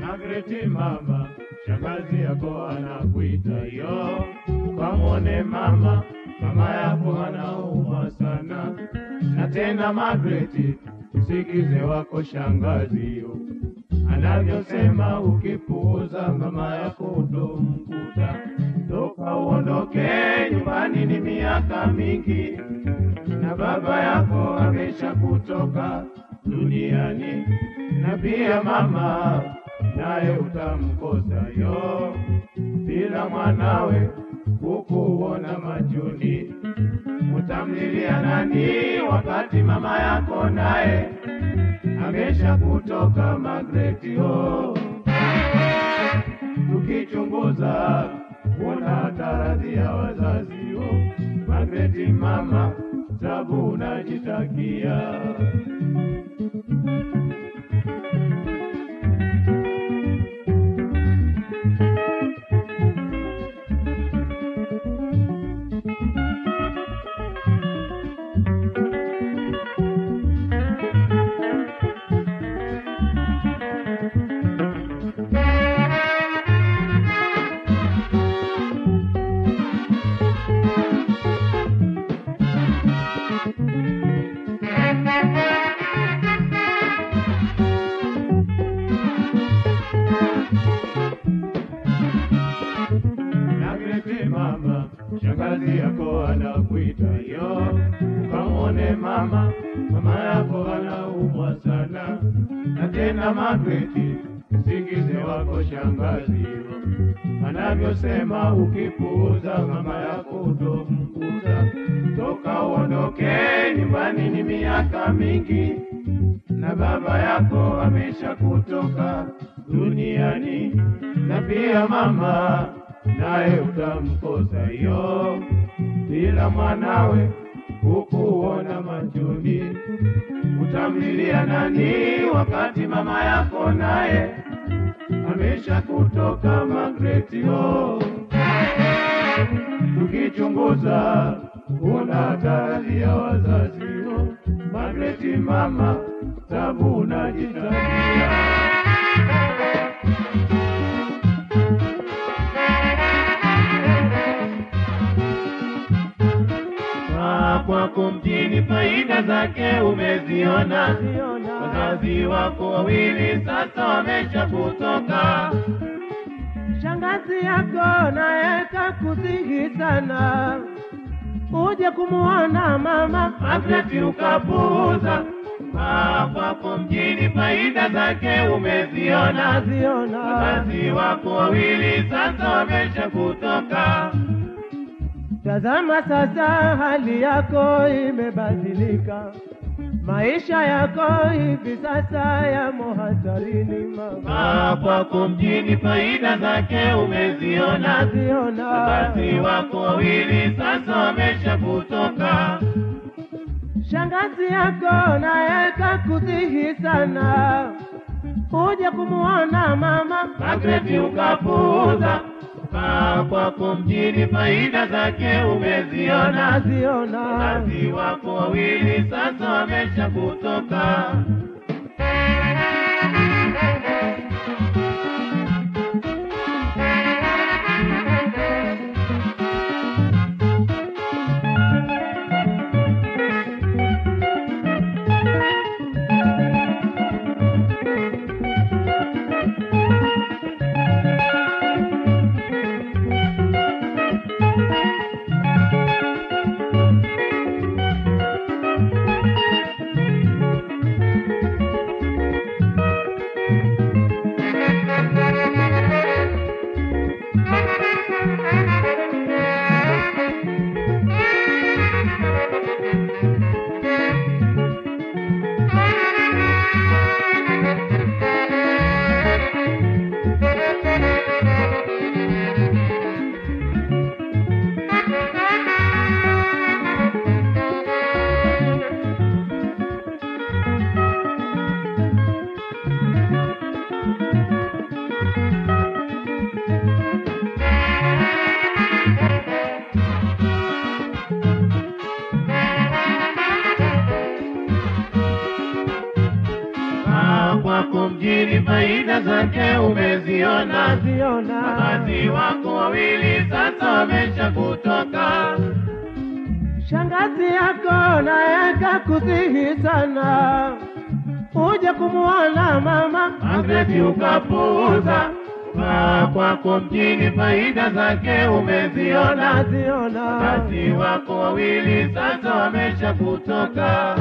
Magreti mama, shangazi yako anakuita yo, kamwone mama, mama yako anaumwa sana. Na tena Magreti, msikize wako shangazio. Yo, anavyosema ukipuuza mama yako utomkuta. Toka uondoke nyumbani, ni miaka mingi. Na baba yako amesha kutoka duniani, na pia mama naye utamkosa yo, bila mwanawe kukuona majuni. Utamlilia nani wakati mama yako naye amesha kutoka Magreti yo? Tukichunguza kuna taradhi ya wazazi Magreti mama, sabu unajitakia. Tena Magreti, msikize wako shangazi yo, anavyosema ukipuuza mama yako utomkuta. Toka uondoke nyumbani, ni miaka mingi na baba yako amesha kutoka duniani, na pia mama naye utamkosa hiyo, bila mwanawe kukuona machoni. Utamlilia nani wakati mama yako naye amesha kutoka Magreti o Tukichunguza kuna hatari ya wazazi yo, Magreti mama, tabu unajitakia. Faida zake umeziona, wazazi wako wawili sasa wameshakutoka. Shangazi yako naye kakusihi sana uje kumuona mama Magreti ukapuuza. hapo kwako mjini faida zake umeziona, ziona wazazi wako wawili sasa wameshakutoka kutoka. Tazama sasa hali yako imebadilika, maisha yako hivi sasa yamo hatarini mama. Ah, kwako mjini faida zake umeziona, ziona wazazi wako wawili sasa wamesha kutoka. shangazi yako naye kakusihi sana uje kumuona mama Magreti ukapuuza. Ah, kwako mjini faida zake umeziona, wazazi wako wawili sasa wamesha kutoka. Kwako mjini, faida zake umeziona. ziona Wazazi wako wawili sasa wamesha kutoka, shangazi yako naeka kusihi sana uje kumwona mama Magreti ukapuuza. Kaa kwako mjini, faida zake umeziona. ziona Wazazi wako wawili sasa wamesha kutoka.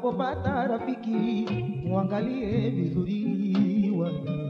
Unapopata rafiki muangalie vizuri wana.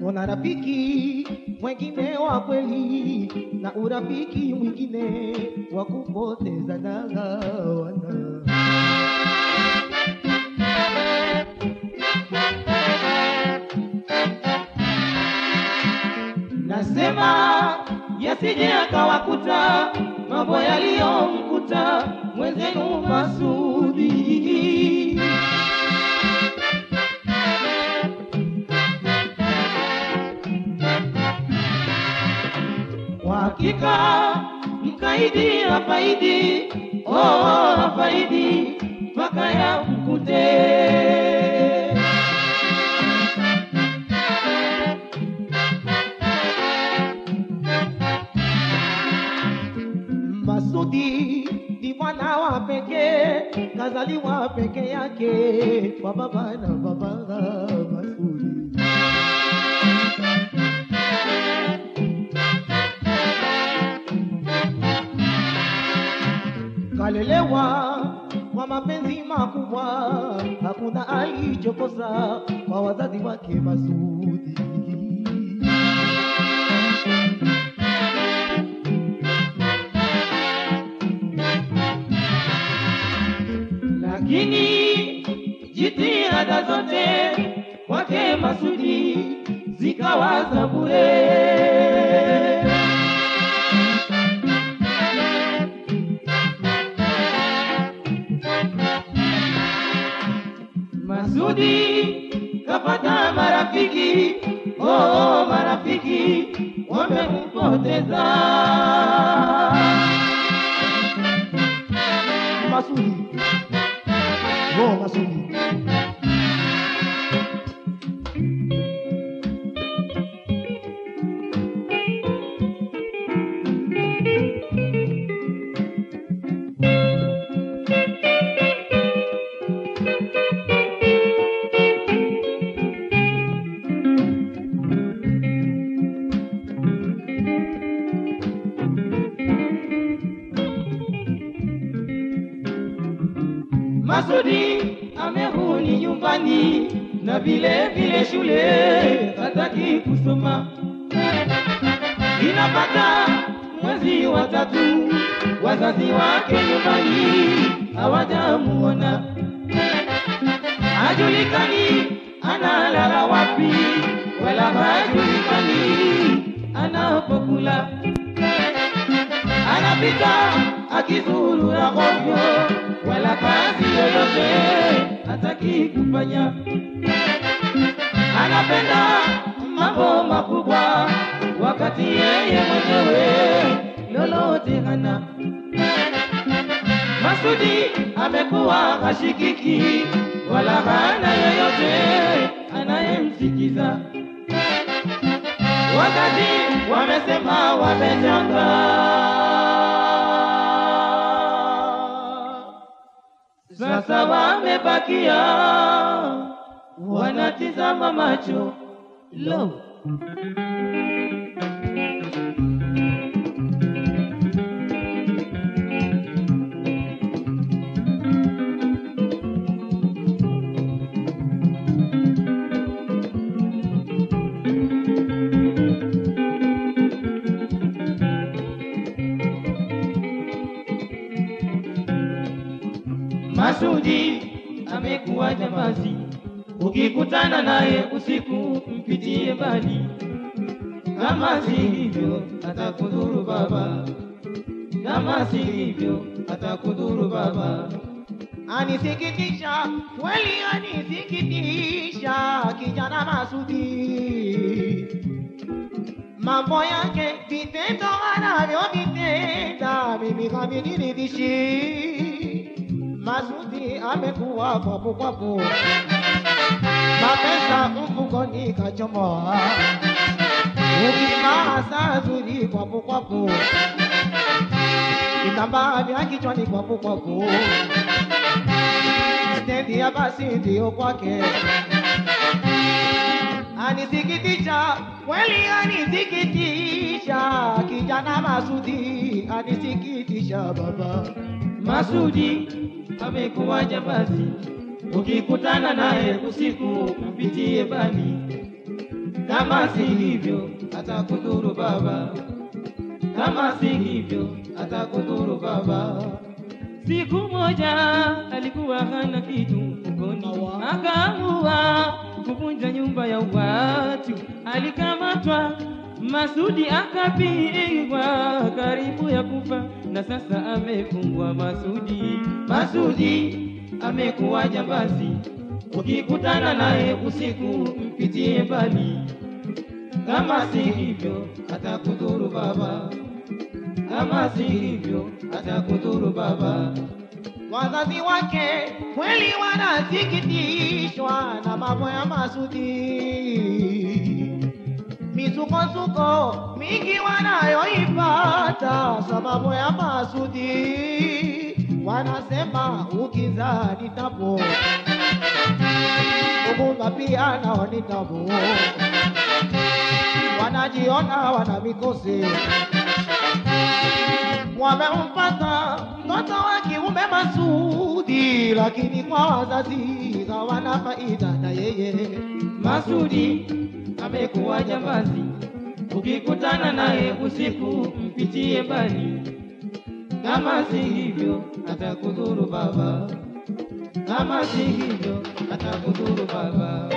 Una rafiki mwengine wa kweli na urafiki mwingine wa kupoteza wana. Nasema yasije akawakuta mambo yaliyomkuta mwenzenu Masudi. Kwa hakika mkaidi hafaidi, oh, hafaidi mpaka ya Masudi ni mwana wa pekee, kazaliwa peke yake kwa baba na baba Masudi. Kalelewa kwa mapenzi makubwa, hakuna alichokosa kwa wazazi wake Masudi. Lakini jitihada zote kwake Masudi zikawa za bure. Masudi kapata marafiki, oh, marafiki wamempoteza. Masudi amehuni nyumbani na vile vile shule hataki kusoma. Inapata mwezi wa tatu, wazazi wake nyumbani hawajamuona, hajulikani analala wapi, wala hajulikani anapokula. Anapita akizurura hovyo, wala kazi yoyote hataki kufanya. Anapenda mambo makubwa, wakati yeye mwenyewe lolote hana. Masudi amekuwa hashikiki, wala hana yoyote anayemsikiza wakati wamesema wamechanga. Sasa wamebakia wanatizama macho. Lo ukikutana naye usiku mpitie mbali, kama si hivyo atakudhuru baba, kama si hivyo atakudhuru baba. Anisikitisha kweli, anisikitisha kijana Masudi, mambo yake vitendo anavyovitenda mimi haviniridhishi. Masudi amekuwa kwapu kwapu, mapesa mfukoni kachomoa, ukivaa saa zuri kwapu kwapu, vitambaa vya kichwani kwapu kwapu. Stendi ya basi ndiyo kwake. Anisikitisha kweli, anisikitisha. Kijana Masudi, anisikitisha baba. Masudi amekuwa jambazi, ukikutana naye usiku mpitie bani, kama si hivyo atakudhuru baba, kama si hivyo atakudhuru baba. Siku moja alikuwa hana kitu mfukoni, akaamua kuvunja nyumba ya watu. Alikamatwa, Masudi akapigwa karibu ya kufa, na sasa amefungwa. Masudi, Masudi amekuwa jambazi, ukikutana naye usiku mpitie mbali, kama si hivyo atakudhuru baba kama si hivyo atakudhuru baba. Wazazi wake kweli wanasikitishwa na mambo ya Masudi, misukosuko mingi wanayoipata sababu ya Masudi. Wanasema ukizaa ni tabu, ugumba pia nao ni tabu, wanajiona wana mikosi. Wamempata mtoto wa kiume Masudi, lakini kwa wazazi hawana faida na yeye. Masudi amekuwa jambazi, ukikutana naye usiku mpitie mbali, kama si hivyo atakudhuru baba, kama si hivyo atakudhuru baba.